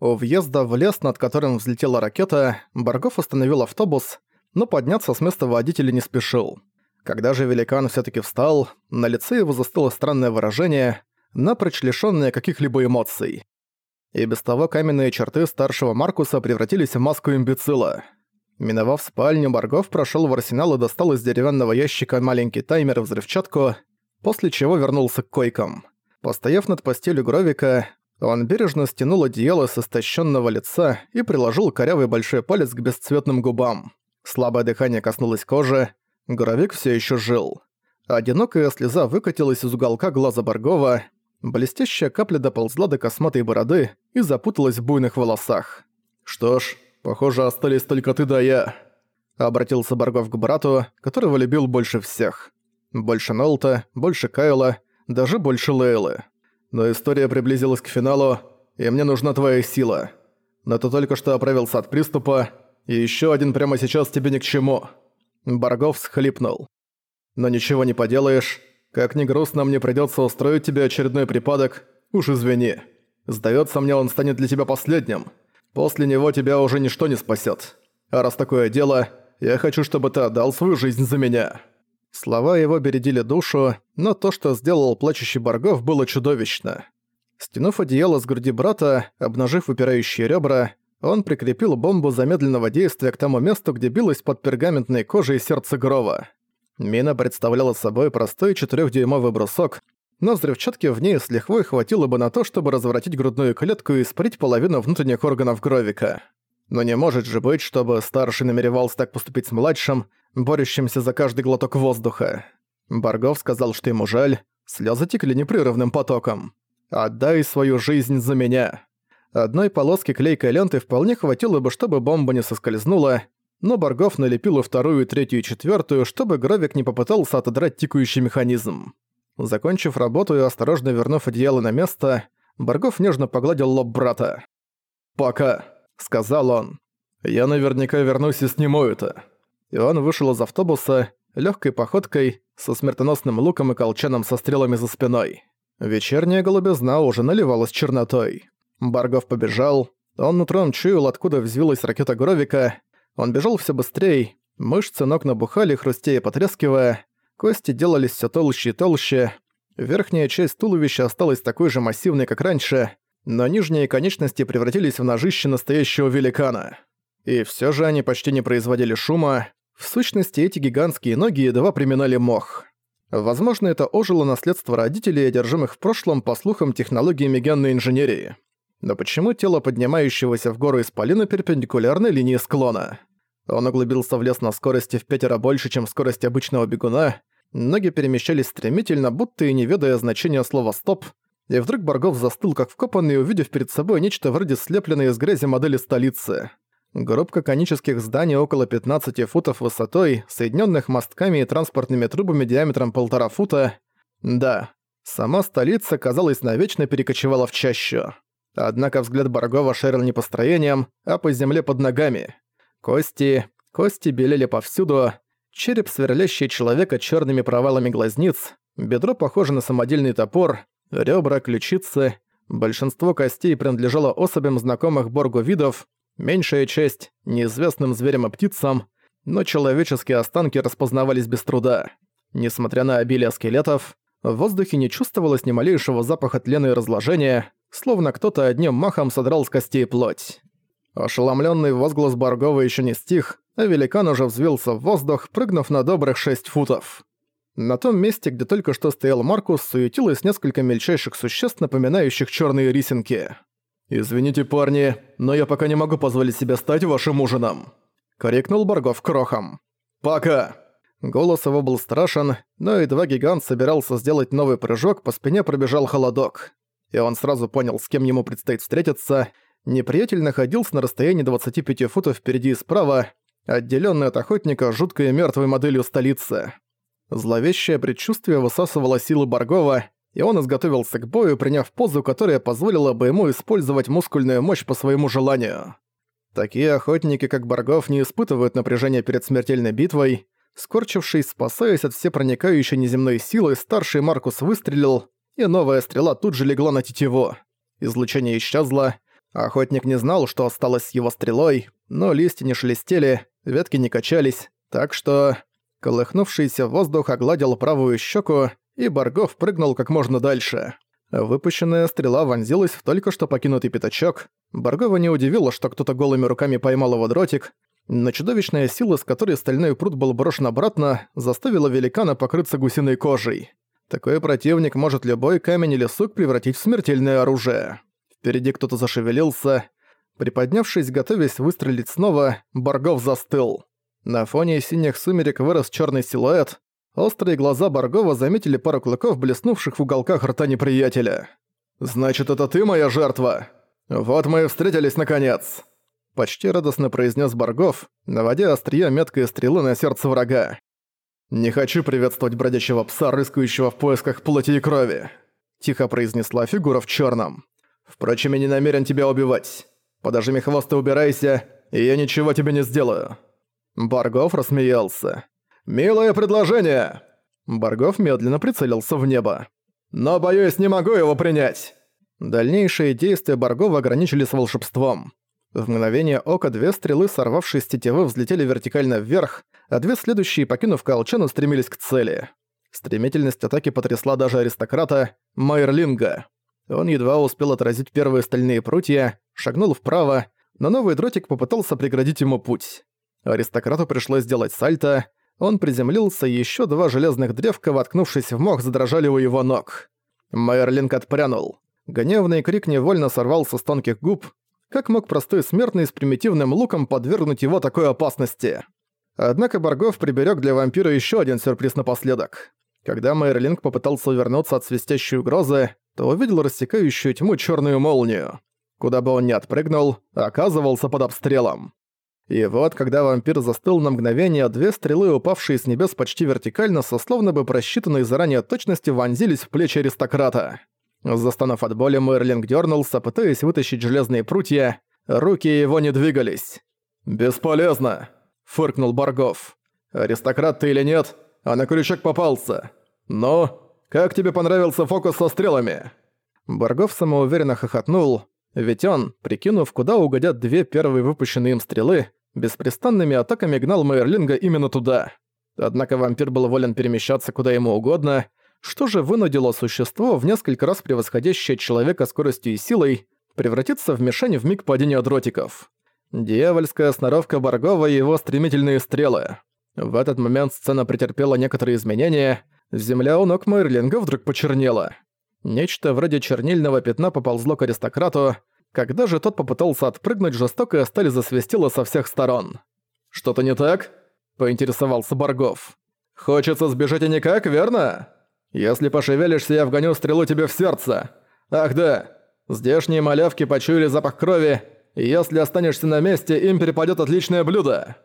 У въезда в лес, над которым взлетела ракета, Баргов остановил автобус, но подняться с места водителя не спешил. Когда же великан все таки встал, на лице его застыло странное выражение, напрочь лишённое каких-либо эмоций. И без того каменные черты старшего Маркуса превратились в маску имбецила. Миновав спальню, Баргов прошёл в арсенал и достал из деревянного ящика маленький таймер и взрывчатку, после чего вернулся к койкам. Постояв над постелью Гровика, он бережно стянул одеяло с истощенного лица и приложил корявый большой палец к бесцветным губам. Слабое дыхание коснулось кожи, Горовик все еще жил. Одинокая слеза выкатилась из уголка глаза Баргова, блестящая капля доползла до косматой бороды и запуталась в буйных волосах. «Что ж, похоже, остались только ты да я», — обратился Баргов к брату, которого любил больше всех. Больше Нолта, больше Кайла, даже больше Лейлы. Но история приблизилась к финалу, и мне нужна твоя сила. Но ты только что оправился от приступа, и еще один прямо сейчас тебе ни к чему». Баргов схлипнул. «Но ничего не поделаешь. Как ни грустно, мне придется устроить тебе очередной припадок. Уж извини. Сдается мне, он станет для тебя последним. После него тебя уже ничто не спасет. А раз такое дело, я хочу, чтобы ты отдал свою жизнь за меня». Слова его бередили душу, но то, что сделал плачущий Баргов, было чудовищно. Стянув одеяло с груди брата, обнажив выпирающие ребра, он прикрепил бомбу замедленного действия к тому месту, где билось под пергаментной кожей сердце Грова. Мина представляла собой простой четырёхдюймовый брусок, но взрывчатки в ней с лихвой хватило бы на то, чтобы разворотить грудную клетку и сприть половину внутренних органов Гровика. Но не может же быть, чтобы старший намеревался так поступить с младшим, борющимся за каждый глоток воздуха. Баргов сказал, что ему жаль, слезы текли непрерывным потоком. «Отдай свою жизнь за меня». Одной полоски клейкой ленты вполне хватило бы, чтобы бомба не соскользнула, но Баргов налепил и вторую, третью, и четвертую, чтобы Гровик не попытался отодрать тикающий механизм. Закончив работу и осторожно вернув одеяло на место, Баргов нежно погладил лоб брата. «Пока», — сказал он. «Я наверняка вернусь и сниму это» и он вышел из автобуса легкой походкой со смертоносным луком и колчаном со стрелами за спиной. Вечерняя голубизна уже наливалась чернотой. Баргов побежал. Он утром чуял, откуда взвилась ракета Гровика. Он бежал все быстрее. Мышцы ног набухали, хрустея и потрескивая. Кости делались все толще и толще. Верхняя часть туловища осталась такой же массивной, как раньше, но нижние конечности превратились в ножище настоящего великана. И все же они почти не производили шума, в сущности, эти гигантские ноги едва приминали мох. Возможно, это ожило наследство родителей, одержимых в прошлом, по слухам, технологиями генной инженерии. Но почему тело поднимающегося в гору исполина перпендикулярно линии склона? Он углубился в лес на скорости в пятеро больше, чем скорость обычного бегуна, ноги перемещались стремительно, будто и не ведая значения слова «стоп», и вдруг Баргов застыл как вкопанный, увидев перед собой нечто вроде слепленной из грязи модели столицы. Группка конических зданий около 15 футов высотой, соединенных мостками и транспортными трубами диаметром полтора фута. Да, сама столица, казалось, навечно перекочевала в чащу. Однако взгляд Баргова шарил не по строениям, а по земле под ногами. Кости, кости белели повсюду, череп, сверлящий человека черными провалами глазниц, бедро похоже на самодельный топор, ребра, ключицы. Большинство костей принадлежало особям знакомых Боргу видов, Меньшая часть – неизвестным зверям и птицам, но человеческие останки распознавались без труда. Несмотря на обилие скелетов, в воздухе не чувствовалось ни малейшего запаха тлена и разложения, словно кто-то одним махом содрал с костей плоть. Ошеломленный возглас Баргова еще не стих, а великан уже взвился в воздух, прыгнув на добрых шесть футов. На том месте, где только что стоял Маркус, суетилось несколько мельчайших существ, напоминающих черные рисинки. «Извините, парни, но я пока не могу позволить себе стать вашим ужином», — коррекнул Баргов крохом. «Пока!» Голос его был страшен, но едва гигант собирался сделать новый прыжок, по спине пробежал холодок. И он сразу понял, с кем ему предстоит встретиться. Неприятель находился на расстоянии 25 футов впереди и справа, отделённый от охотника жуткой и мёртвой моделью столицы. Зловещее предчувствие высасывало силы Баргова, и он изготовился к бою, приняв позу, которая позволила бы ему использовать мускульную мощь по своему желанию. Такие охотники, как Баргов, не испытывают напряжения перед смертельной битвой. Скорчившись, спасаясь от всепроникающей неземной силы, старший Маркус выстрелил, и новая стрела тут же легла на тетиву. Излучение исчезло, Охотник не знал, что осталось с его стрелой, но листья не шелестели, ветки не качались, так что... Колыхнувшийся воздух огладил правую щеку, и Баргов прыгнул как можно дальше. Выпущенная стрела вонзилась в только что покинутый пятачок. Баргова не удивило, что кто-то голыми руками поймал его дротик, но чудовищная сила, с которой стальной пруд был брошен обратно, заставила великана покрыться гусиной кожей. Такой противник может любой камень или сук превратить в смертельное оружие. Впереди кто-то зашевелился. Приподнявшись, готовясь выстрелить снова, Баргов застыл. На фоне синих сумерек вырос черный силуэт. Острые глаза Баргова заметили пару клыков, блеснувших в уголках рта неприятеля. «Значит, это ты моя жертва? Вот мы и встретились наконец!» Почти радостно произнес Баргов, наводя острие меткой стрелы на сердце врага. «Не хочу приветствовать бродячего пса, рыскающего в поисках плоти и крови», тихо произнесла фигура в черном. «Впрочем, я не намерен тебя убивать. Подожми хвост и убирайся, и я ничего тебе не сделаю». Баргов рассмеялся. «Милое предложение!» Баргов медленно прицелился в небо. «Но, боюсь, не могу его принять!» Дальнейшие действия Баргова ограничились волшебством. В мгновение ока две стрелы, сорвавшись с тетивы, взлетели вертикально вверх, а две следующие, покинув колчан, устремились к цели. Стремительность атаки потрясла даже аристократа Майерлинга. Он едва успел отразить первые стальные прутья, шагнул вправо, но новый дротик попытался преградить ему путь. Аристократу пришлось сделать сальто, он приземлился, и ещё два железных древка, воткнувшись в мох, задрожали у его ног. Майерлинг отпрянул. Гневный крик невольно сорвался с тонких губ, как мог простой смертный с примитивным луком подвергнуть его такой опасности? Однако Баргов приберег для вампира еще один сюрприз напоследок. Когда Мейерлинг попытался увернуться от свистящей угрозы, то увидел рассекающую тьму черную молнию. Куда бы он ни отпрыгнул, оказывался под обстрелом. И вот, когда вампир застыл на мгновение, две стрелы, упавшие с небес почти вертикально, со словно бы просчитанной заранее точности, вонзились в плечи аристократа. Застанув от боли, Мерлинг дернулся, пытаясь вытащить железные прутья. Руки его не двигались. «Бесполезно!» – фыркнул Баргов. «Аристократ ты или нет, а на крючок попался. Но как тебе понравился фокус со стрелами?» Баргов самоуверенно хохотнул, ведь он, прикинув, куда угодят две первые выпущенные им стрелы, беспрестанными атаками гнал Мейерлинга именно туда. Однако вампир был волен перемещаться куда ему угодно, что же вынудило существо, в несколько раз превосходящее человека скоростью и силой, превратиться в мишень в миг падения дротиков? Дьявольская сноровка Баргова и его стремительные стрелы. В этот момент сцена претерпела некоторые изменения, земля у ног Мерлинга вдруг почернела. Нечто вроде чернильного пятна поползло к аристократу, когда же тот попытался отпрыгнуть, жестокая сталь засвистела со всех сторон. «Что-то не так?» – поинтересовался Баргов. «Хочется сбежать и никак, верно?» Если пошевелишься, я вгоню стрелу тебе в сердце. Ах да, здешние малявки почуяли запах крови, и если останешься на месте, им перепадет отличное блюдо».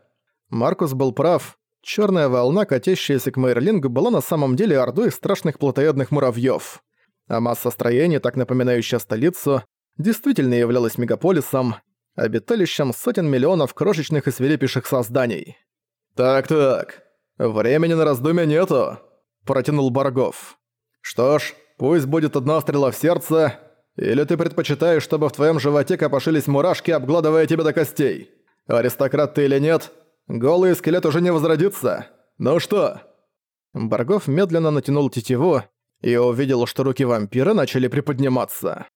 Маркус был прав. Черная волна, катящаяся к Мейрлингу, была на самом деле ордой страшных плотоядных муравьев. А масса строений, так напоминающая столицу, действительно являлась мегаполисом, обиталищем сотен миллионов крошечных и свирепейших созданий. «Так-так, времени на раздумья нету протянул Баргов. «Что ж, пусть будет одна стрела в сердце, или ты предпочитаешь, чтобы в твоем животе копошились мурашки, обгладывая тебя до костей? Аристократ ты или нет? Голый скелет уже не возродится. Ну что?» Баргов медленно натянул тетиву и увидел, что руки вампира начали приподниматься.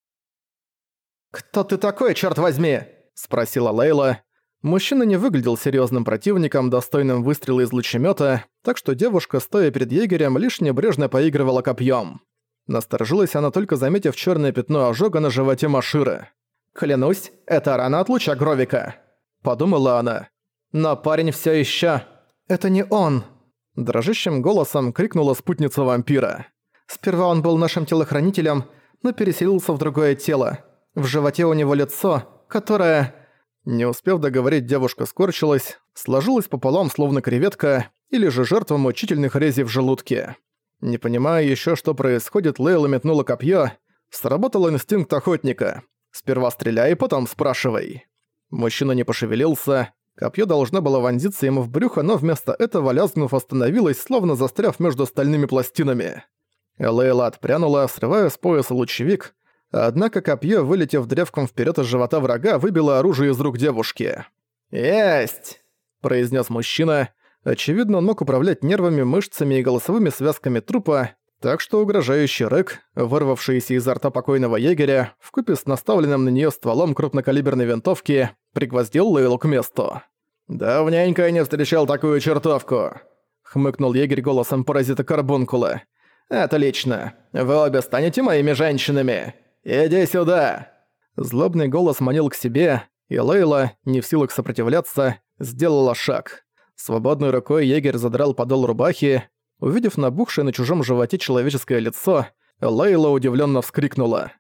«Кто ты такой, черт возьми?» – спросила Лейла, Мужчина не выглядел серьезным противником, достойным выстрела из лучемета, так что девушка, стоя перед егерем, лишь небрежно поигрывала копьем. Насторожилась она только заметив черное пятно ожога на животе Маширы. «Клянусь, это рана от луча Гровика», — подумала она. «Но парень все еще. «Это не он!» Дрожащим голосом крикнула спутница вампира. «Сперва он был нашим телохранителем, но переселился в другое тело. В животе у него лицо, которое...» Не успев договорить, девушка скорчилась, сложилась пополам, словно креветка, или же жертва мучительных резей в желудке. Не понимая еще, что происходит, Лейла метнула копье. Сработал инстинкт охотника. Сперва стреляй, потом спрашивай. Мужчина не пошевелился. Копье должно было вонзиться ему в брюхо, но вместо этого, лязгнув, остановилось, словно застряв между стальными пластинами. Лейла отпрянула, срывая с пояса лучевик. Однако копье, вылетев древком вперед из живота врага, выбило оружие из рук девушки. «Есть!» – произнес мужчина. Очевидно, он мог управлять нервами, мышцами и голосовыми связками трупа, так что угрожающий рык, вырвавшийся изо рта покойного егеря, вкупе с наставленным на нее стволом крупнокалиберной винтовки, пригвоздил Лейлу к месту. «Давненько я не встречал такую чертовку», — хмыкнул егерь голосом паразита Карбункула. «Отлично. Вы обе станете моими женщинами. Иди сюда!» Злобный голос манил к себе, и Лейла, не в силах сопротивляться, сделала шаг. Свободной рукой егерь задрал подол рубахи. Увидев набухшее на чужом животе человеческое лицо, Лейла удивленно вскрикнула.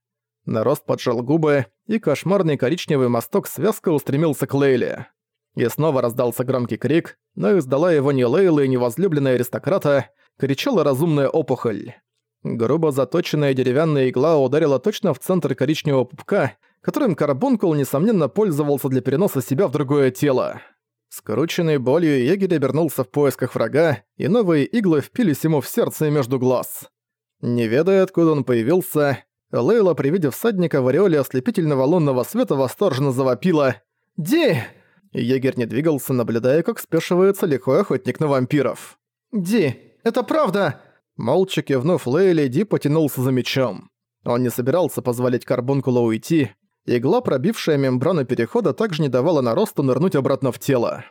Нарост поджал губы, и кошмарный коричневый мосток связка устремился к Лейле. И снова раздался громкий крик, но издала его не Лейла и не возлюбленная аристократа, кричала разумная опухоль. Грубо заточенная деревянная игла ударила точно в центр коричневого пупка, которым Карбункул, несомненно, пользовался для переноса себя в другое тело. Скрученный болью егерь обернулся в поисках врага, и новые иглы впились ему в сердце и между глаз. Не ведая, откуда он появился, Лейла при виде всадника в ореоле ослепительного лунного света восторженно завопила «Ди!». Егерь не двигался, наблюдая, как спешивается лихой охотник на вампиров. «Ди, это правда!» Молча кивнув Лейли, Ди потянулся за мечом. Он не собирался позволить Карбункулу уйти. Игла, пробившая мембрану перехода, также не давала наросту нырнуть обратно в тело.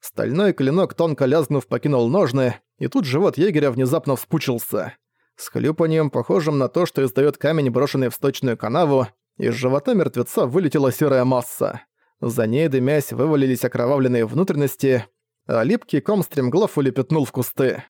Стальной клинок, тонко лязгнув, покинул ножны, и тут живот егеря внезапно вспучился. С хлюпанием, похожим на то, что издает камень, брошенный в сточную канаву, из живота мертвеца вылетела серая масса. За ней, дымясь, вывалились окровавленные внутренности, а липкий ком стремглав улепетнул в кусты.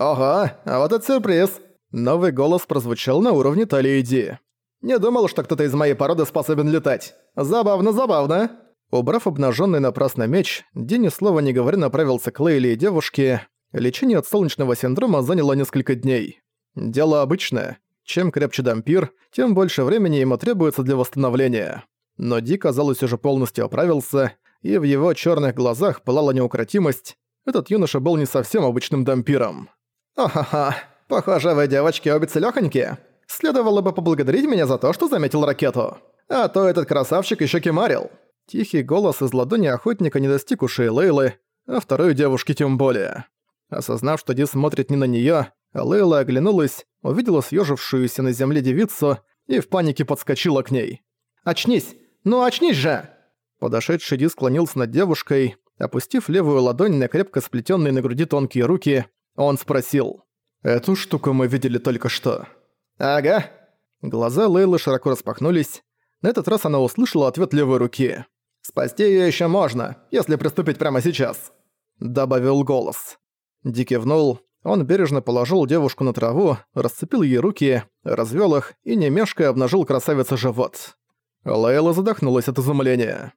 «Ого, а вот это сюрприз!» Новый голос прозвучал на уровне талии Ди. «Не думал, что кто-то из моей породы способен летать. Забавно, забавно!» Убрав обнаженный напрасно меч, Ди ни слова не говоря направился к Лейли и девушке. Лечение от солнечного синдрома заняло несколько дней. Дело обычное. Чем крепче дампир, тем больше времени ему требуется для восстановления. Но Ди, казалось, уже полностью оправился, и в его черных глазах пылала неукротимость. Этот юноша был не совсем обычным дампиром. «Ха-ха-ха, похоже, вы, девочки, обе целёхонькие. Следовало бы поблагодарить меня за то, что заметил ракету. А то этот красавчик ещё кемарил». Тихий голос из ладони охотника не достиг ушей Лейлы, а второй девушки тем более. Осознав, что Ди смотрит не на неё, Лейла оглянулась, увидела съёжившуюся на земле девицу и в панике подскочила к ней. «Очнись! Ну очнись же!» Подошедший Ди склонился над девушкой, опустив левую ладонь на крепко сплетённые на груди тонкие руки, он спросил. «Эту штуку мы видели только что». «Ага». Глаза Лейлы широко распахнулись. На этот раз она услышала ответ левой руки. «Спасти её ещё можно, если приступить прямо сейчас», — добавил голос. Ди кивнул. Он бережно положил девушку на траву, расцепил ей руки, развёл их и, не обнажил красавице живот. Лейла задохнулась от изумления.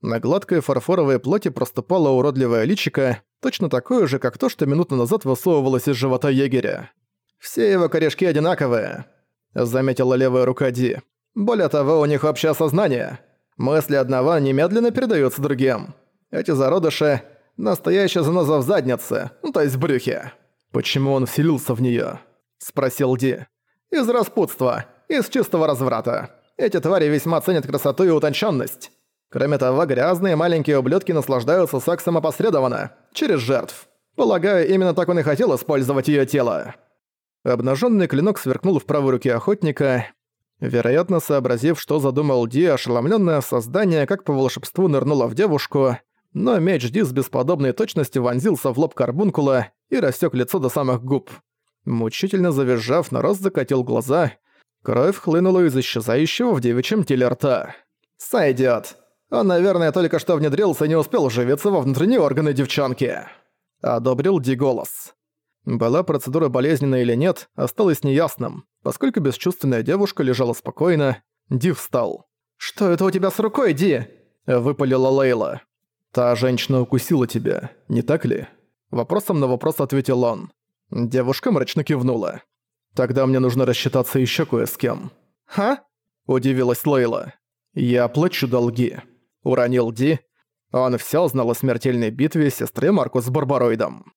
На гладкой фарфоровой плоти проступало уродливое личико, точно такое же, как то, что минуту назад высовывалось из живота егеря. «Все его корешки одинаковые», — заметила левая рука Ди. «Более того, у них общее сознание. Мысли одного немедленно передаются другим. Эти зародыши — настоящая заноза в заднице, ну, то есть в брюхе». «Почему он вселился в неё?» — спросил Ди. «Из распутства, из чистого разврата. Эти твари весьма ценят красоту и утонченность. Кроме того, грязные маленькие ублюдки наслаждаются сексом опосредованно, через жертв. Полагаю, именно так он и хотел использовать её тело. Обнажённый клинок сверкнул в правой руке охотника. Вероятно, сообразив, что задумал Ди, ошеломлённое создание, как по волшебству нырнуло в девушку, но меч Ди с бесподобной точностью вонзился в лоб карбункула и рассек лицо до самых губ. Мучительно завизжав, нарос закатил глаза. Кровь хлынула из исчезающего в девичьем теле рта. «Сойдёт!» Он, наверное, только что внедрился и не успел уживиться во внутренние органы девчонки. Одобрил Ди голос. Была процедура болезненная или нет, осталось неясным. Поскольку бесчувственная девушка лежала спокойно, Ди встал. «Что это у тебя с рукой, Ди?» – выпалила Лейла. «Та женщина укусила тебя, не так ли?» Вопросом на вопрос ответил он. Девушка мрачно кивнула. «Тогда мне нужно рассчитаться еще кое с кем». «Ха?» – удивилась Лейла. «Я оплачу долги» уронил Ди. Он все знал о смертельной битве сестры Маркус с Барбароидом.